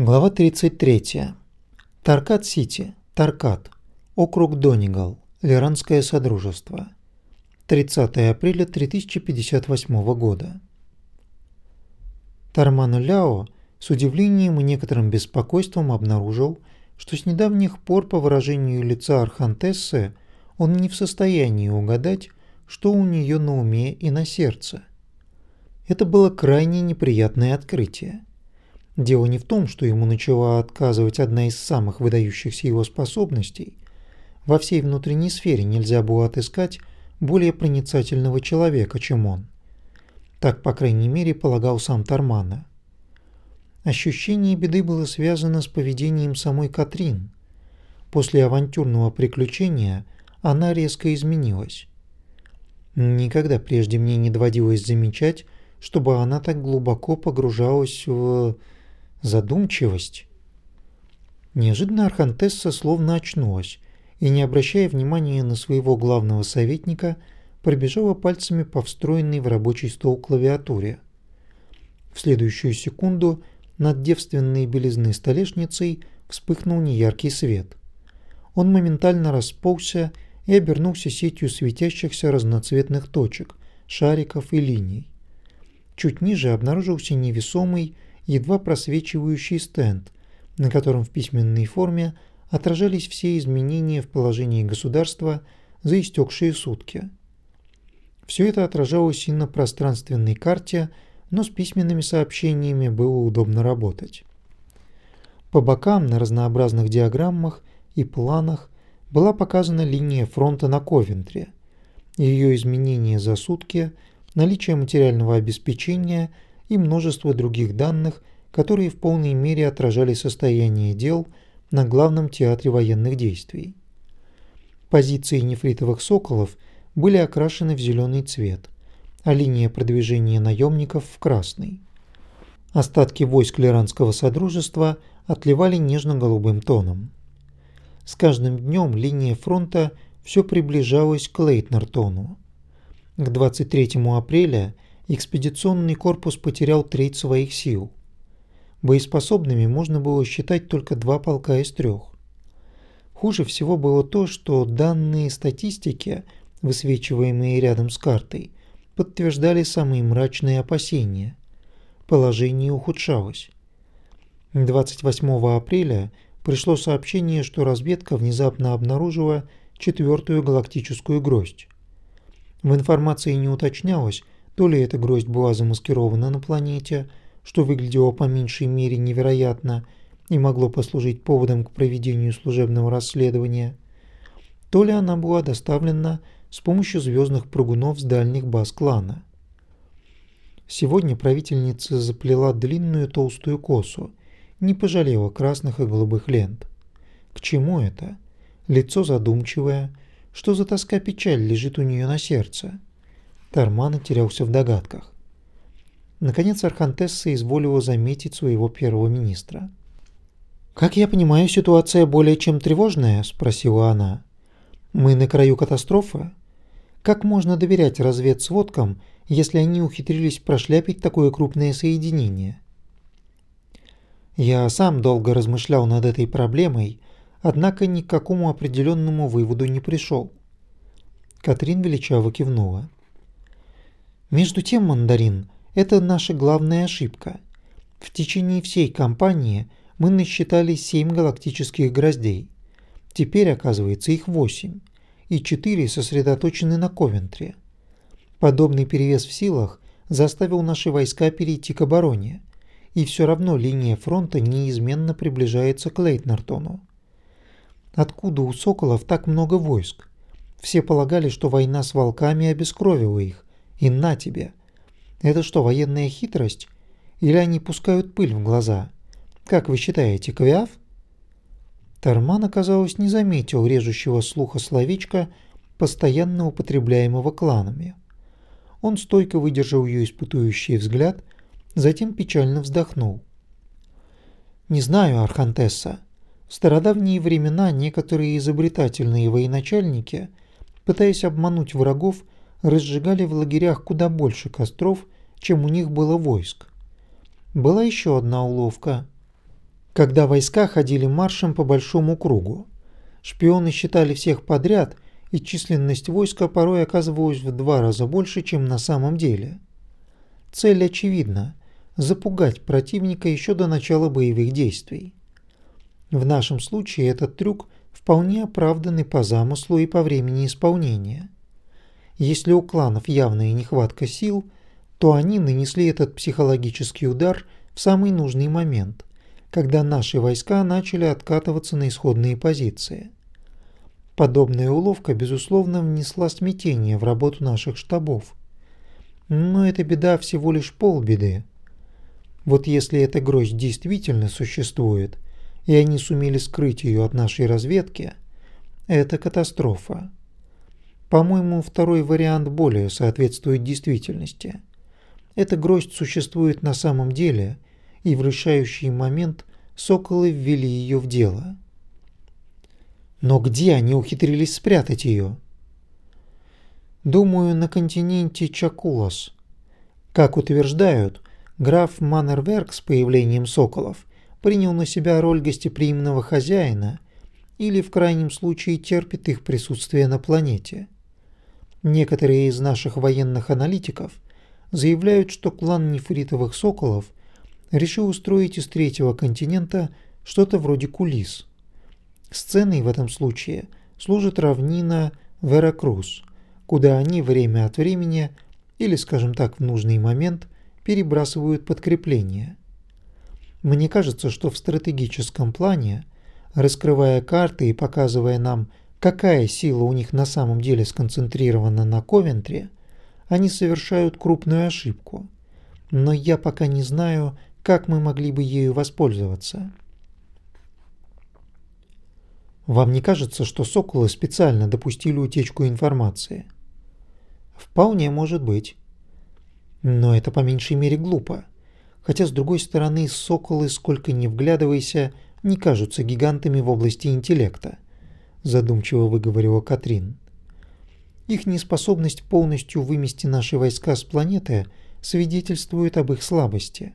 Глава 33. Таркат-Сити, Таркат, округ Донигал, Лиранское Содружество. 30 апреля 3058 года. Тарману Ляо с удивлением и некоторым беспокойством обнаружил, что с недавних пор по выражению лица Архантессы он не в состоянии угадать, что у нее на уме и на сердце. Это было крайне неприятное открытие. Дело не в том, что ему начала отказывать одна из самых выдающихся его способностей. Во всей внутренней сфере нельзя было отыскать более проницательного человека, чем он. Так, по крайней мере, полагал сам Тармана. Ощущение беды было связано с поведением самой Катрин. После авантюрного приключения она резко изменилась. Никогда прежде мне не доводилось замечать, чтобы она так глубоко погружалась в задумчивость. Неожиданно Архантесса словно очнулась и, не обращая внимания на своего главного советника, пробежала пальцами по встроенной в рабочий стол клавиатуре. В следующую секунду над девственной белизной столешницей вспыхнул неяркий свет. Он моментально расползся и обернулся сетью светящихся разноцветных точек, шариков и линий. Чуть ниже обнаружился невесомый едва просвечивающий стенд, на котором в письменной форме отражались все изменения в положении государства за истекшие сутки. Все это отражалось и на пространственной карте, но с письменными сообщениями было удобно работать. По бокам на разнообразных диаграммах и планах была показана линия фронта на Ковентре, ее изменения за сутки, наличие материального обеспечения – и множество других данных, которые в полной мере отражали состояние дел на главном театре военных действий. Позиции нефритовых соколов были окрашены в зеленый цвет, а линия продвижения наемников в красный. Остатки войск Лиранского Содружества отливали нежно-голубым тоном. С каждым днем линия фронта все приближалась к Лейтнертону. К 23 апреля – экспедиционный корпус потерял треть своих сил. Боеспособными можно было считать только два полка из трех. Хуже всего было то, что данные статистики, высвечиваемые рядом с картой, подтверждали самые мрачные опасения. Положение ухудшалось. 28 апреля пришло сообщение, что разведка внезапно обнаружила четвертую галактическую гроздь. В информации не уточнялось, то ли эта гроздь была замаскирована на планете, что выглядело по меньшей мере невероятно и могло послужить поводом к проведению служебного расследования, то ли она была доставлена с помощью звездных прыгунов с дальних баз клана. Сегодня правительница заплела длинную толстую косу, не пожалела красных и голубых лент. К чему это? Лицо задумчивое. Что за тоска-печаль лежит у нее на сердце? Тармана терялся в догадках. Наконец Архантесса изволила заметить своего первого министра. «Как я понимаю, ситуация более чем тревожная?» – спросила она. «Мы на краю катастрофы? Как можно доверять разведсводкам, если они ухитрились прошляпить такое крупное соединение?» Я сам долго размышлял над этой проблемой, однако ни к какому определенному выводу не пришел. Катрин величаво кивнула. Между тем, мандарин – это наша главная ошибка. В течение всей кампании мы насчитали семь галактических гроздей. Теперь, оказывается, их восемь, и четыре сосредоточены на Ковентре. Подобный перевес в силах заставил наши войска перейти к обороне, и все равно линия фронта неизменно приближается к Лейтнартону. Откуда у Соколов так много войск? Все полагали, что война с волками обескровила их, и на тебе. Это что, военная хитрость? Или они пускают пыль в глаза? Как вы считаете, Квиаф? Тарман, оказалось, не заметил режущего слуха словечка, постоянно употребляемого кланами. Он стойко выдержал ее испытующий взгляд, затем печально вздохнул. «Не знаю, Архантесса. В стародавние времена некоторые изобретательные военачальники, пытаясь обмануть врагов, разжигали в лагерях куда больше костров, чем у них было войск. Была еще одна уловка. когда войска ходили маршем по большому кругу. Шпионы считали всех подряд, и численность войска порой оказывалась в два раза больше, чем на самом деле. Цель очевидна – запугать противника еще до начала боевых действий. В нашем случае этот трюк вполне оправдан и по замыслу, и по времени исполнения. Если у кланов явная нехватка сил, то они нанесли этот психологический удар в самый нужный момент, когда наши войска начали откатываться на исходные позиции. Подобная уловка, безусловно, внесла смятение в работу наших штабов. Но эта беда всего лишь полбеды. Вот если эта гроздь действительно существует, и они сумели скрыть ее от нашей разведки, это катастрофа. По-моему, второй вариант более соответствует действительности. Эта гроздь существует на самом деле, и в решающий момент соколы ввели ее в дело. Но где они ухитрились спрятать ее? Думаю, на континенте Чакулас. Как утверждают, граф Маннерверк с появлением соколов принял на себя роль гостеприимного хозяина или в крайнем случае терпит их присутствие на планете. Некоторые из наших военных аналитиков заявляют, что клан нефритовых соколов решил устроить из третьего континента что-то вроде кулис. Сценой в этом случае служит равнина Веракрус, куда они время от времени, или, скажем так, в нужный момент, перебрасывают подкрепления. Мне кажется, что в стратегическом плане, раскрывая карты и показывая нам, какая сила у них на самом деле сконцентрирована на Ковентре, они совершают крупную ошибку. Но я пока не знаю, как мы могли бы ею воспользоваться. Вам не кажется, что соколы специально допустили утечку информации? Вполне может быть. Но это по меньшей мере глупо. Хотя, с другой стороны, соколы, сколько ни вглядывайся, не кажутся гигантами в области интеллекта, задумчиво выговорила Катрин. Их неспособность полностью вымести наши войска с планеты свидетельствует об их слабости.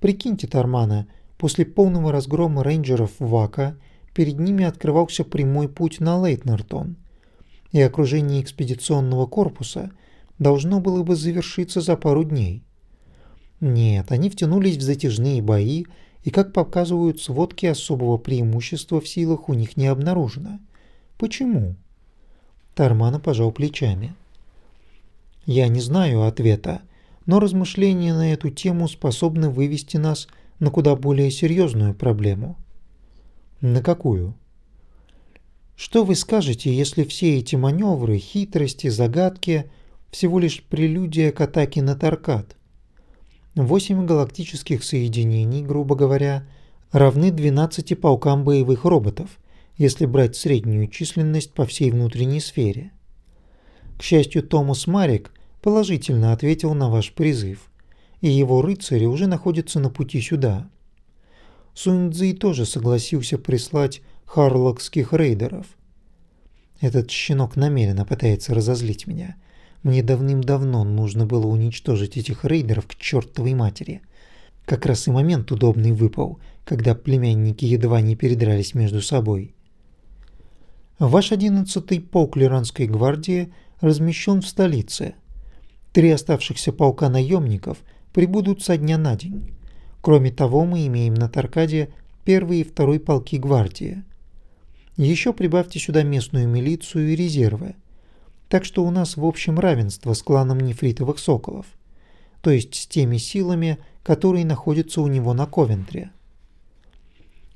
Прикиньте, Тармана, после полного разгрома рейнджеров Вака – перед ними открывался прямой путь на Лейтнертон, и окружение экспедиционного корпуса должно было бы завершиться за пару дней. Нет, они втянулись в затяжные бои, и, как показывают сводки, особого преимущества в силах у них не обнаружено. Почему? Тармана пожал плечами. Я не знаю ответа, но размышления на эту тему способны вывести нас на куда более серьезную проблему – на какую? Что вы скажете, если все эти маневры, хитрости, загадки всего лишь прелюдия к атаке на Таркат? Восемь галактических соединений, грубо говоря, равны 12 полкам боевых роботов, если брать среднюю численность по всей внутренней сфере. К счастью, Томас Марик положительно ответил на ваш призыв, и его рыцари уже находятся на пути сюда – Сунь-Цзи тоже согласился прислать харлокских рейдеров. Этот щенок намеренно пытается разозлить меня. Мне давным-давно нужно было уничтожить этих рейдеров к чертовой матери. Как раз и момент удобный выпал, когда племянники едва не передрались между собой. Ваш одиннадцатый полк Лиранской гвардии размещен в столице. Три оставшихся полка наемников прибудут со дня на день. Кроме того, мы имеем на Таркаде первый и второй полки гвардии. Еще прибавьте сюда местную милицию и резервы. Так что у нас в общем равенство с кланом нефритовых соколов, то есть с теми силами, которые находятся у него на Ковентре.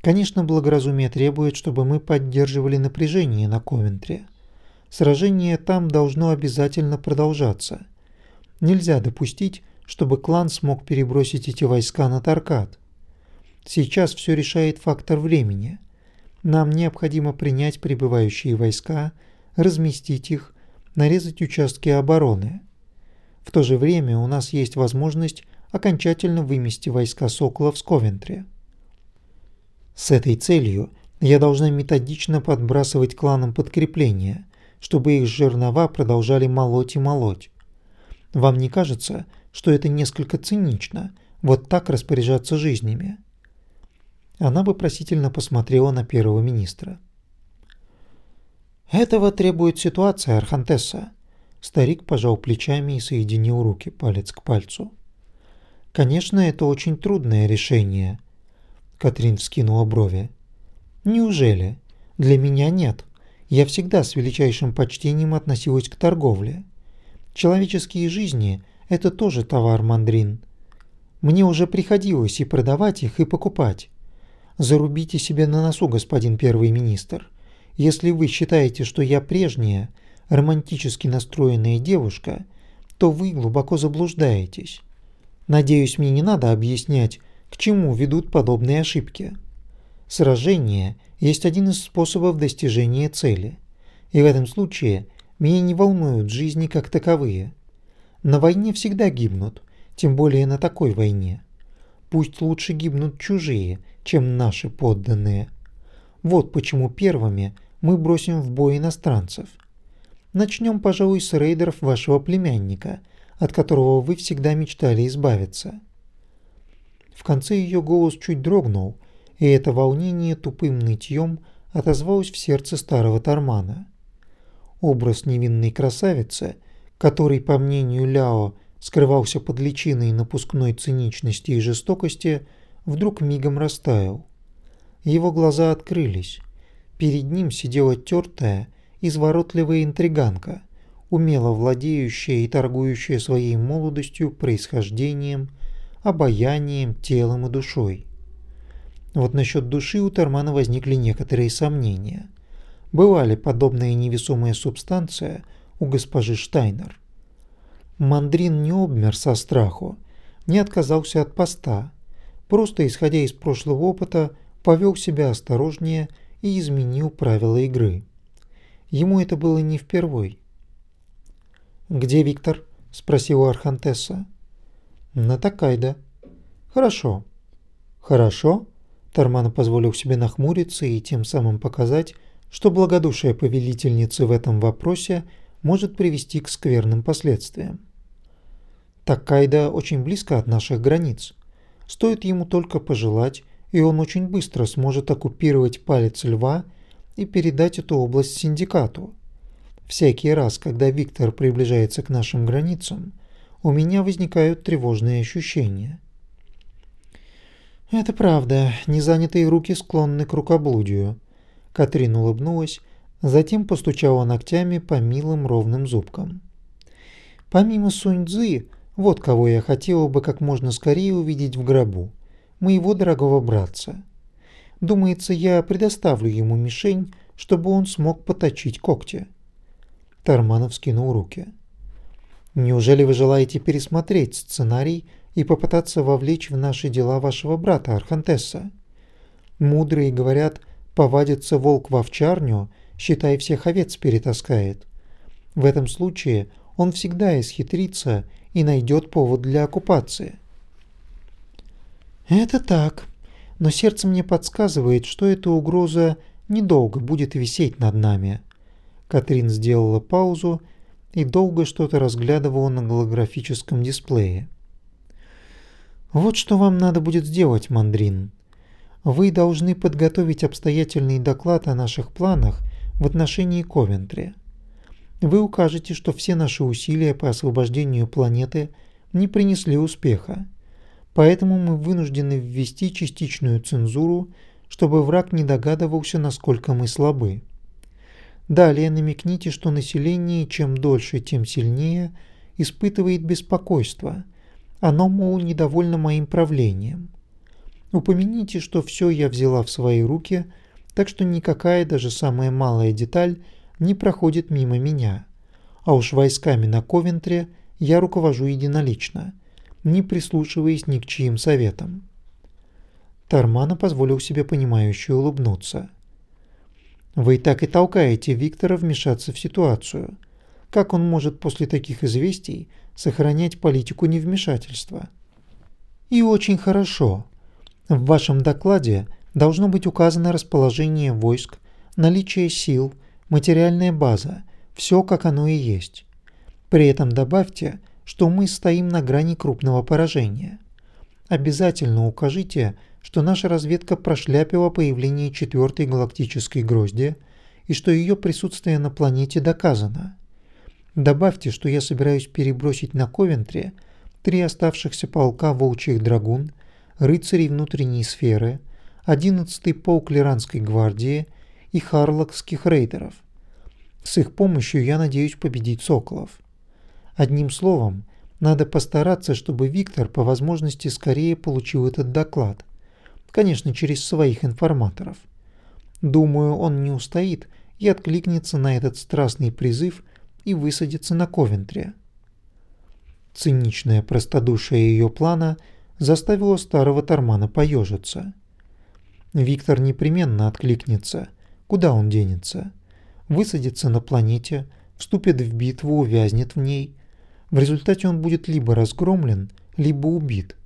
Конечно, благоразумие требует, чтобы мы поддерживали напряжение на Ковентре. Сражение там должно обязательно продолжаться. Нельзя допустить, чтобы клан смог перебросить эти войска на Таркат. Сейчас все решает фактор времени. Нам необходимо принять прибывающие войска, разместить их, нарезать участки обороны. В то же время у нас есть возможность окончательно вымести войска Соколов с Ковентри. С этой целью я должна методично подбрасывать кланам подкрепления, чтобы их жернова продолжали молоть и молоть. Вам не кажется, что это несколько цинично, вот так распоряжаться жизнями. Она вопросительно посмотрела на первого министра. «Этого требует ситуация, Архантесса». Старик пожал плечами и соединил руки палец к пальцу. «Конечно, это очень трудное решение». Катрин вскинула брови. «Неужели? Для меня нет. Я всегда с величайшим почтением относилась к торговле. Человеческие жизни – это тоже товар, мандрин. Мне уже приходилось и продавать их, и покупать. Зарубите себе на носу, господин первый министр. Если вы считаете, что я прежняя, романтически настроенная девушка, то вы глубоко заблуждаетесь. Надеюсь, мне не надо объяснять, к чему ведут подобные ошибки. Сражение есть один из способов достижения цели. И в этом случае меня не волнуют жизни как таковые. На войне всегда гибнут, тем более на такой войне. Пусть лучше гибнут чужие, чем наши подданные. Вот почему первыми мы бросим в бой иностранцев. Начнем, пожалуй, с рейдеров вашего племянника, от которого вы всегда мечтали избавиться. В конце ее голос чуть дрогнул, и это волнение тупым нытьем отозвалось в сердце старого Тармана. Образ невинной красавицы, который, по мнению Ляо, скрывался под личиной напускной циничности и жестокости, вдруг мигом растаял. Его глаза открылись. Перед ним сидела тертая, изворотливая интриганка, умело владеющая и торгующая своей молодостью, происхождением, обаянием, телом и душой. Вот насчет души у Термана возникли некоторые сомнения. Была ли подобная невесомая субстанция у госпожи Штайнер? Мандрин не обмер со страху, не отказался от поста, просто исходя из прошлого опыта, повел себя осторожнее и изменил правила игры. Ему это было не впервой. «Где Виктор?» – спросила Архантесса. «На Такайда». «Хорошо». «Хорошо?» Тарман позволил себе нахмуриться и тем самым показать, что благодушие повелительницы в этом вопросе может привести к скверным последствиям. Такайда очень близко от наших границ. Стоит ему только пожелать, и он очень быстро сможет оккупировать палец льва и передать эту область синдикату. Всякий раз, когда Виктор приближается к нашим границам, у меня возникают тревожные ощущения. Это правда, незанятые руки склонны к рукоблудию. Катрин улыбнулась, затем постучала ногтями по милым ровным зубкам. Помимо Сунь-Дзы, вот кого я хотела бы как можно скорее увидеть в гробу. Моего дорогого братца. Думается, я предоставлю ему мишень, чтобы он смог поточить когти. Тарманов скинул руки. Неужели вы желаете пересмотреть сценарий и попытаться вовлечь в наши дела вашего брата Архантесса? Мудрые говорят, повадится волк в овчарню, считай, всех овец перетаскает. В этом случае он всегда исхитрится и найдет повод для оккупации. Это так, но сердце мне подсказывает, что эта угроза недолго будет висеть над нами. Катрин сделала паузу и долго что-то разглядывала на голографическом дисплее. Вот что вам надо будет сделать, Мандрин. Вы должны подготовить обстоятельный доклад о наших планах в отношении Ковентри вы укажете, что все наши усилия по освобождению планеты не принесли успеха. Поэтому мы вынуждены ввести частичную цензуру, чтобы враг не догадывался, насколько мы слабы. Далее намекните, что население чем дольше, тем сильнее испытывает беспокойство. Оно, мол, недовольно моим правлением. Упомяните, что все я взяла в свои руки, так что никакая даже самая малая деталь – не проходит мимо меня. А уж войсками на Ковентре я руковожу единолично, не прислушиваясь ни к чьим советам. Тармана позволил себе понимающе улыбнуться. «Вы так и толкаете Виктора вмешаться в ситуацию. Как он может после таких известий сохранять политику невмешательства?» «И очень хорошо. В вашем докладе должно быть указано расположение войск, наличие сил – материальная база, все как оно и есть. При этом добавьте, что мы стоим на грани крупного поражения. Обязательно укажите, что наша разведка прошляпила появление четвертой галактической грозди и что ее присутствие на планете доказано. Добавьте, что я собираюсь перебросить на Ковентри три оставшихся полка волчьих драгун, рыцарей внутренней сферы, 11-й полк Лиранской гвардии и харлокских рейдеров. С их помощью я надеюсь победить соколов. Одним словом, надо постараться, чтобы Виктор по возможности скорее получил этот доклад. Конечно, через своих информаторов. Думаю, он не устоит и откликнется на этот страстный призыв и высадится на Ковентре. Циничное простодушие ее плана заставило старого Тормана поежиться. Виктор непременно откликнется. Куда он денется? Высадится на планете, вступит в битву, увязнет в ней – в результате он будет либо разгромлен, либо убит.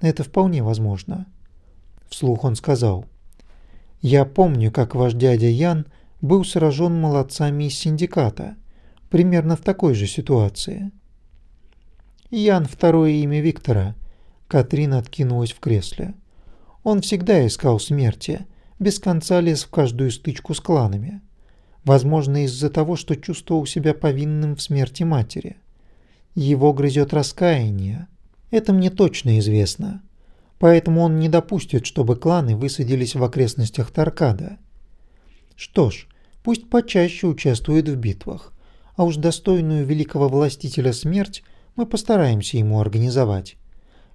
Это вполне возможно. Вслух он сказал. «Я помню, как ваш дядя Ян был сражен молодцами из синдиката, примерно в такой же ситуации». Ян – второе имя Виктора. Катрин откинулась в кресле. Он всегда искал смерти, без конца лез в каждую стычку с кланами. Возможно, из-за того, что чувствовал себя повинным в смерти матери. Его грызет раскаяние. Это мне точно известно. Поэтому он не допустит, чтобы кланы высадились в окрестностях Таркада. Что ж, пусть почаще участвует в битвах, а уж достойную великого властителя смерть мы постараемся ему организовать.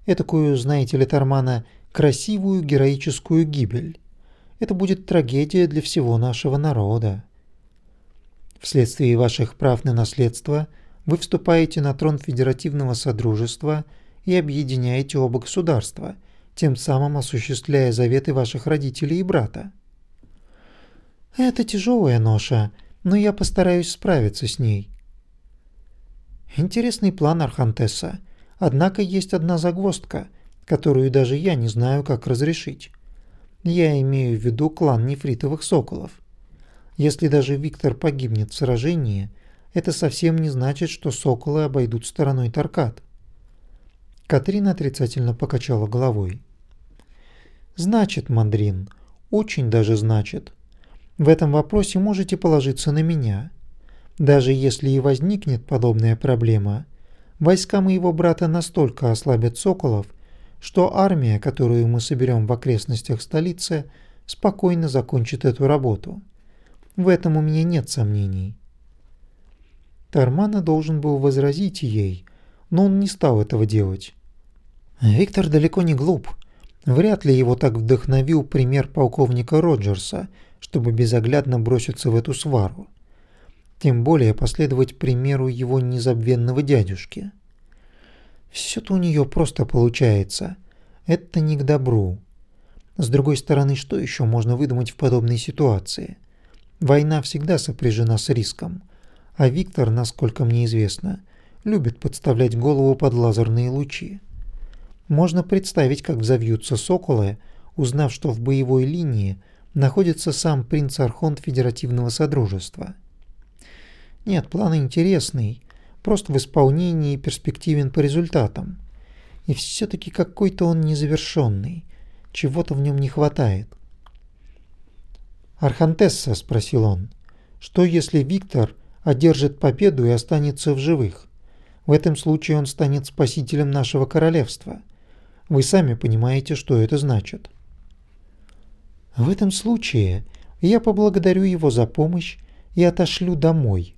Этакую, знаете ли, Тармана, красивую героическую гибель. Это будет трагедия для всего нашего народа. Вследствие ваших прав на наследство – вы вступаете на трон Федеративного Содружества и объединяете оба государства, тем самым осуществляя заветы ваших родителей и брата. Это тяжелая ноша, но я постараюсь справиться с ней. Интересный план Архантесса, однако есть одна загвоздка, которую даже я не знаю, как разрешить. Я имею в виду клан нефритовых соколов. Если даже Виктор погибнет в сражении, это совсем не значит, что соколы обойдут стороной Таркат. Катрина отрицательно покачала головой. Значит, Мандрин, очень даже значит. В этом вопросе можете положиться на меня. Даже если и возникнет подобная проблема, войска моего брата настолько ослабят соколов, что армия, которую мы соберем в окрестностях столицы, спокойно закончит эту работу. В этом у меня нет сомнений. Тармана должен был возразить ей, но он не стал этого делать. Виктор далеко не глуп. Вряд ли его так вдохновил пример полковника Роджерса, чтобы безоглядно броситься в эту свару. Тем более последовать примеру его незабвенного дядюшки. Всё-то у неё просто получается. Это не к добру. С другой стороны, что ещё можно выдумать в подобной ситуации? Война всегда сопряжена с риском. А Виктор, насколько мне известно, любит подставлять голову под лазерные лучи. Можно представить, как взовьются соколы, узнав, что в боевой линии находится сам принц Архонт Федеративного Содружества. Нет, план интересный, просто в исполнении перспективен по результатам. И все-таки какой-то он незавершенный, чего-то в нем не хватает. «Архантесса», — спросил он, — «что если Виктор одержит победу и останется в живых. В этом случае он станет спасителем нашего королевства. Вы сами понимаете, что это значит. В этом случае я поблагодарю его за помощь и отошлю домой.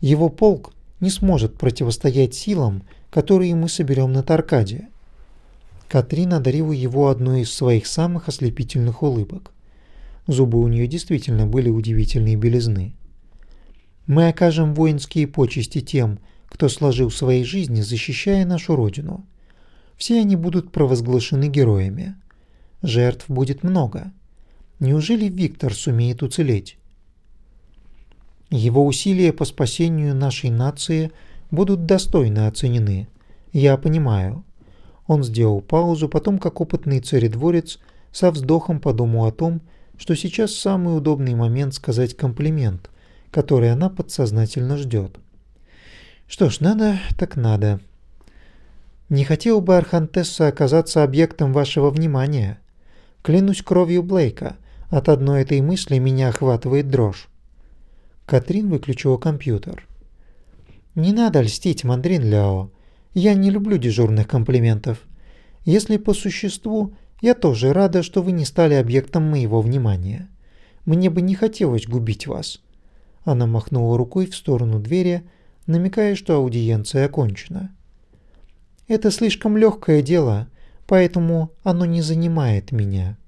Его полк не сможет противостоять силам, которые мы соберем на Таркаде. Катрин одарила его одной из своих самых ослепительных улыбок. Зубы у нее действительно были удивительной белизны. Мы окажем воинские почести тем, кто сложил свои жизни, защищая нашу родину. Все они будут провозглашены героями. Жертв будет много. Неужели Виктор сумеет уцелеть? Его усилия по спасению нашей нации будут достойно оценены. Я понимаю. Он сделал паузу, потом, как опытный царедворец, со вздохом подумал о том, что сейчас самый удобный момент сказать комплимент – который она подсознательно ждет. Что ж, надо так надо. Не хотел бы Архантесса оказаться объектом вашего внимания. Клянусь кровью Блейка, от одной этой мысли меня охватывает дрожь. Катрин выключила компьютер. «Не надо льстить, Мандрин Ляо. Я не люблю дежурных комплиментов. Если по существу, я тоже рада, что вы не стали объектом моего внимания. Мне бы не хотелось губить вас». Она махнула рукой в сторону двери, намекая, что аудиенция окончена. «Это слишком легкое дело, поэтому оно не занимает меня».